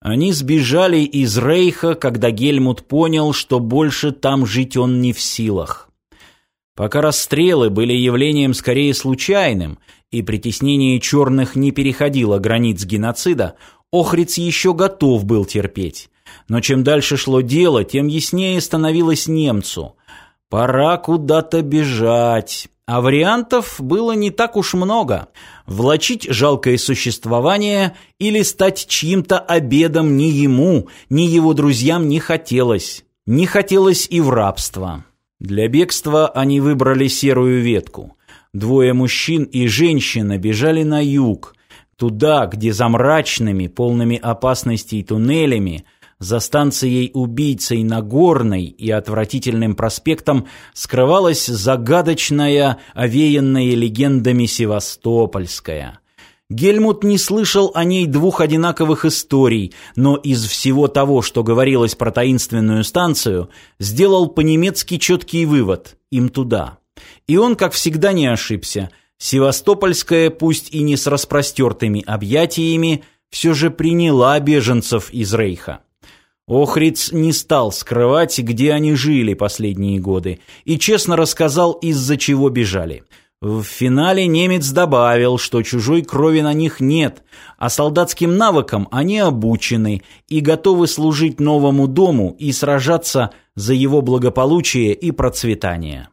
Они сбежали из Рейха, когда Гельмут понял, что больше там жить он не в силах. Пока расстрелы были явлением скорее случайным, и притеснение черных не переходило границ геноцида, Охриц еще готов был терпеть. Но чем дальше шло дело, тем яснее становилось немцу. Пора куда-то бежать. А вариантов было не так уж много. Влачить жалкое существование или стать чьим-то обедом ни ему, ни его друзьям не хотелось. Не хотелось и в рабство. Для бегства они выбрали серую ветку. Двое мужчин и женщина бежали на юг, туда, где за мрачными, полными опасностей туннелями – за станцией убийцей Нагорной и отвратительным проспектом скрывалась загадочная, овеянная легендами Севастопольская. Гельмут не слышал о ней двух одинаковых историй, но из всего того, что говорилось про таинственную станцию, сделал по-немецки четкий вывод – им туда. И он, как всегда, не ошибся. Севастопольская, пусть и не с распростертыми объятиями, все же приняла беженцев из Рейха. Охриц не стал скрывать, где они жили последние годы, и честно рассказал, из-за чего бежали. В финале немец добавил, что чужой крови на них нет, а солдатским навыкам они обучены и готовы служить новому дому и сражаться за его благополучие и процветание.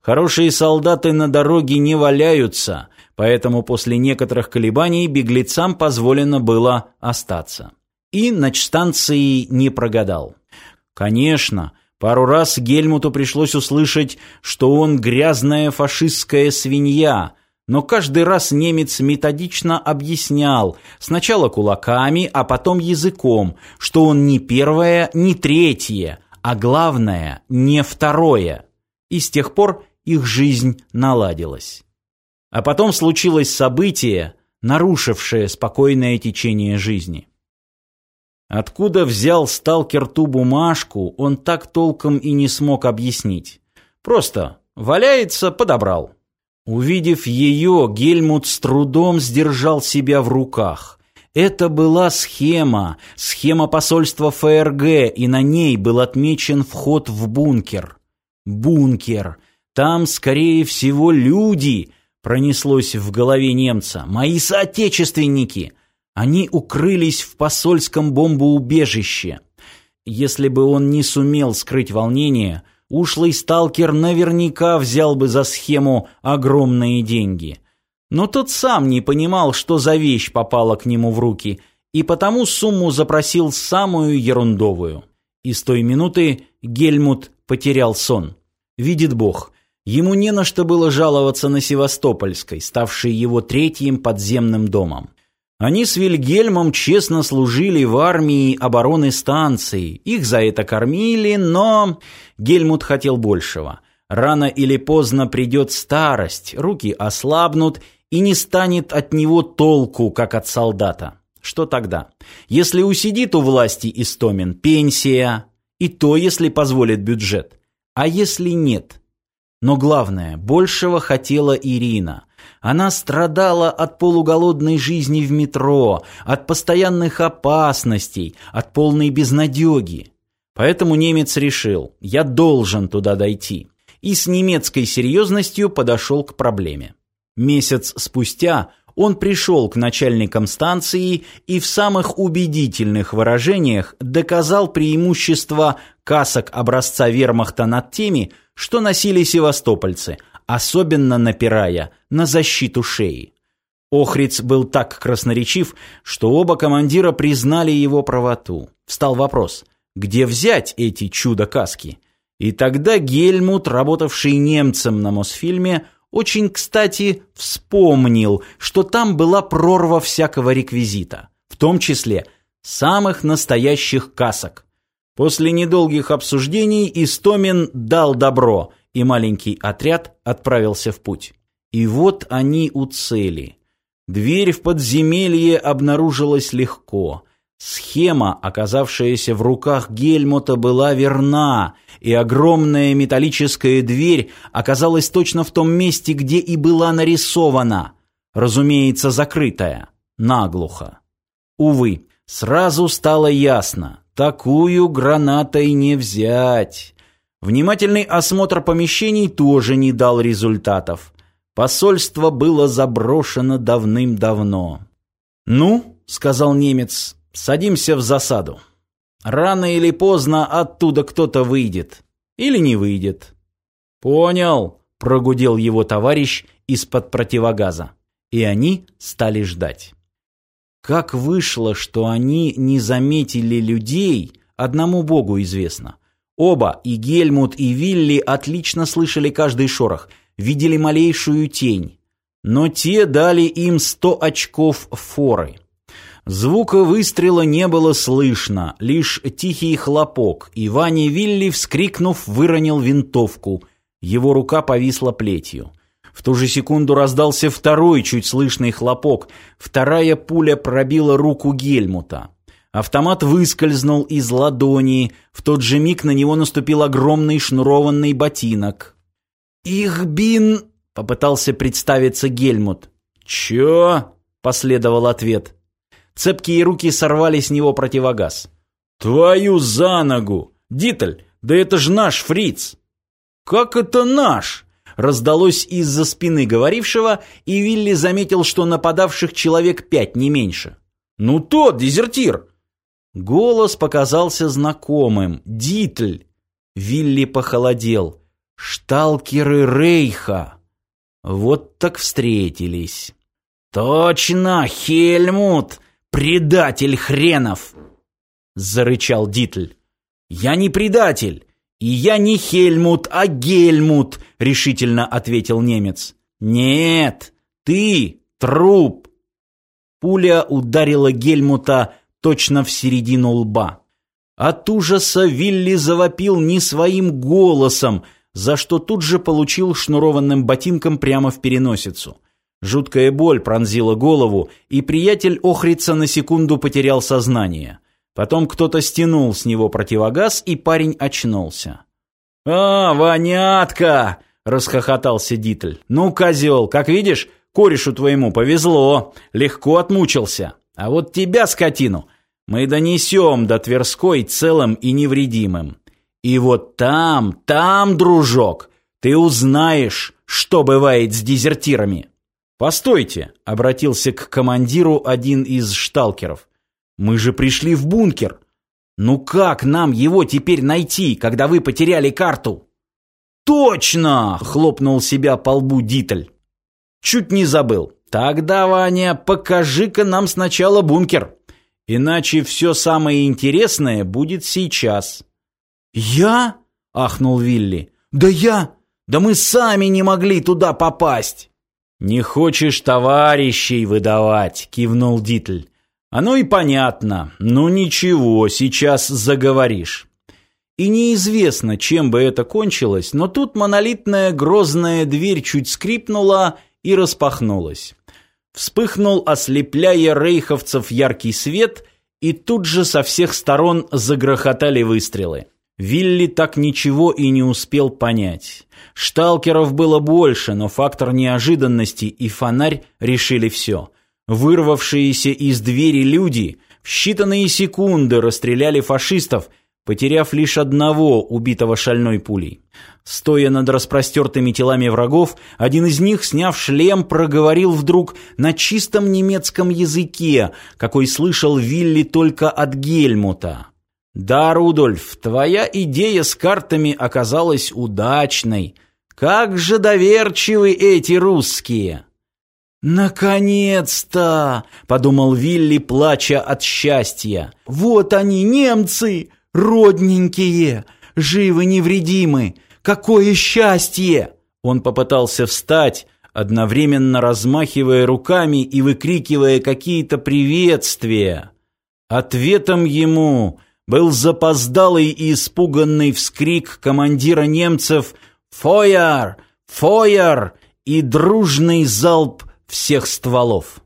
Хорошие солдаты на дороге не валяются, поэтому после некоторых колебаний беглецам позволено было остаться. И начстанции не прогадал. Конечно, пару раз Гельмуту пришлось услышать, что он грязная фашистская свинья, но каждый раз немец методично объяснял, сначала кулаками, а потом языком, что он не первое, не третье, а главное, не второе. И с тех пор их жизнь наладилась. А потом случилось событие, нарушившее спокойное течение жизни. Откуда взял сталкер ту бумажку, он так толком и не смог объяснить. Просто валяется, подобрал. Увидев ее, Гельмут с трудом сдержал себя в руках. Это была схема, схема посольства ФРГ, и на ней был отмечен вход в бункер. Бункер. Там, скорее всего, люди, пронеслось в голове немца. Мои соотечественники. Они укрылись в посольском бомбоубежище. Если бы он не сумел скрыть волнение, ушлый сталкер наверняка взял бы за схему огромные деньги. Но тот сам не понимал, что за вещь попала к нему в руки, и потому сумму запросил самую ерундовую. И с той минуты Гельмут потерял сон. Видит Бог, ему не на что было жаловаться на Севастопольской, ставшей его третьим подземным домом. Они с Вильгельмом честно служили в армии обороны станции. Их за это кормили, но Гельмут хотел большего. Рано или поздно придет старость, руки ослабнут, и не станет от него толку, как от солдата. Что тогда? Если усидит у власти Истомин, пенсия, и то, если позволит бюджет. А если нет? Но главное, большего хотела Ирина. Она страдала от полуголодной жизни в метро, от постоянных опасностей, от полной безнадеги. Поэтому немец решил, я должен туда дойти. И с немецкой серьезностью подошел к проблеме. Месяц спустя он пришел к начальникам станции и в самых убедительных выражениях доказал преимущество касок образца вермахта над теми, что носили севастопольцы, особенно напирая на защиту шеи. Охриц был так красноречив, что оба командира признали его правоту. Встал вопрос, где взять эти чудо-каски? И тогда Гельмут, работавший немцем на Мосфильме, очень кстати вспомнил, что там была прорва всякого реквизита, в том числе самых настоящих касок. После недолгих обсуждений Истомин дал добро, и маленький отряд отправился в путь. И вот они у цели. Дверь в подземелье обнаружилась легко. Схема, оказавшаяся в руках Гельмута, была верна, и огромная металлическая дверь оказалась точно в том месте, где и была нарисована, разумеется, закрытая, наглухо. Увы, Сразу стало ясно, такую гранатой не взять. Внимательный осмотр помещений тоже не дал результатов. Посольство было заброшено давным-давно. «Ну», — сказал немец, — «садимся в засаду. Рано или поздно оттуда кто-то выйдет. Или не выйдет». «Понял», — прогудел его товарищ из-под противогаза. И они стали ждать. Как вышло, что они не заметили людей, одному богу известно. Оба, и Гельмут, и Вилли, отлично слышали каждый шорох, видели малейшую тень. Но те дали им сто очков форы. Звука выстрела не было слышно, лишь тихий хлопок, и Ваня Вилли, вскрикнув, выронил винтовку. Его рука повисла плетью. В ту же секунду раздался второй чуть слышный хлопок. Вторая пуля пробила руку Гельмута. Автомат выскользнул из ладони. В тот же миг на него наступил огромный шнурованный ботинок. «Их бин...» — попытался представиться Гельмут. «Чё?» — последовал ответ. Цепкие руки сорвали с него противогаз. «Твою за ногу! Дитль, да это ж наш фриц!» «Как это наш?» раздалось из-за спины говорившего, и Вилли заметил, что нападавших человек пять, не меньше. «Ну тот, дезертир!» Голос показался знакомым. «Дитль!» Вилли похолодел. «Шталкеры Рейха!» Вот так встретились. «Точно, Хельмут! Предатель хренов!» Зарычал Дитль. «Я не предатель! «И я не Хельмут, а Гельмут», — решительно ответил немец. «Нет, ты труп». Пуля ударила Гельмута точно в середину лба. От ужаса Вилли завопил не своим голосом, за что тут же получил шнурованным ботинком прямо в переносицу. Жуткая боль пронзила голову, и приятель Охрица на секунду потерял сознание. Потом кто-то стянул с него противогаз, и парень очнулся. «А, вонятка!» — расхохотался Дитль. «Ну, козел, как видишь, корешу твоему повезло, легко отмучился. А вот тебя, скотину, мы донесем до Тверской целым и невредимым. И вот там, там, дружок, ты узнаешь, что бывает с дезертирами». «Постойте!» — обратился к командиру один из шталкеров. Мы же пришли в бункер. Ну как нам его теперь найти, когда вы потеряли карту? Точно! Хлопнул себя по лбу Дитль. Чуть не забыл. Тогда, Ваня, покажи-ка нам сначала бункер. Иначе все самое интересное будет сейчас. Я? Ахнул Вилли. Да я! Да мы сами не могли туда попасть. Не хочешь товарищей выдавать, кивнул Дитль. Оно и понятно. Ну ничего, сейчас заговоришь. И неизвестно, чем бы это кончилось, но тут монолитная грозная дверь чуть скрипнула и распахнулась. Вспыхнул, ослепляя рейховцев яркий свет, и тут же со всех сторон загрохотали выстрелы. Вилли так ничего и не успел понять. Шталкеров было больше, но фактор неожиданности и фонарь решили все. Вырвавшиеся из двери люди в считанные секунды расстреляли фашистов, потеряв лишь одного убитого шальной пулей. Стоя над распростертыми телами врагов, один из них, сняв шлем, проговорил вдруг на чистом немецком языке, какой слышал Вилли только от Гельмута. «Да, Рудольф, твоя идея с картами оказалась удачной. Как же доверчивы эти русские!» «Наконец-то!» — подумал Вилли, плача от счастья. «Вот они, немцы! Родненькие! Живы-невредимы! Какое счастье!» Он попытался встать, одновременно размахивая руками и выкрикивая какие-то приветствия. Ответом ему был запоздалый и испуганный вскрик командира немцев «Фойер! Фойер!» и дружный залп всех стволов.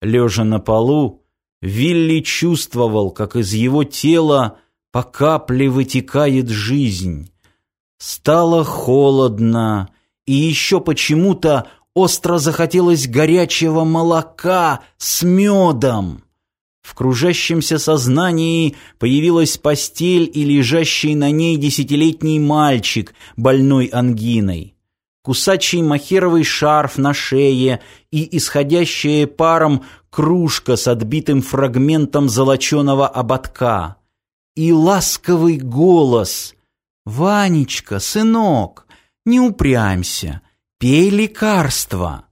Лежа на полу, Вилли чувствовал, как из его тела по капле вытекает жизнь. Стало холодно, и еще почему-то остро захотелось горячего молока с медом. В кружащемся сознании появилась постель и лежащий на ней десятилетний мальчик, больной ангиной. Кусачий махеровый шарф на шее и исходящая паром кружка с отбитым фрагментом золоченого ободка. И ласковый голос «Ванечка, сынок, не упрямься, пей лекарство».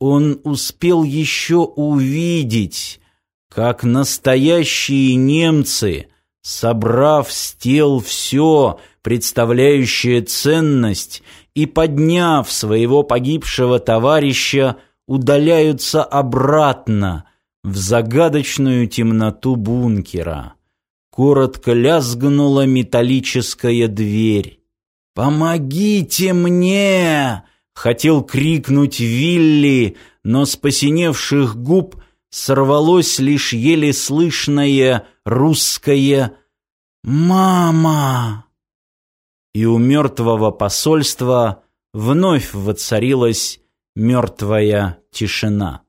Он успел еще увидеть, как настоящие немцы, собрав с тел все, представляющее ценность, и, подняв своего погибшего товарища, удаляются обратно в загадочную темноту бункера. Коротко лязгнула металлическая дверь. «Помогите мне!» — хотел крикнуть Вилли, но с посиневших губ сорвалось лишь еле слышное русское «Мама!» И у мертвого посольства вновь воцарилась мертвая тишина.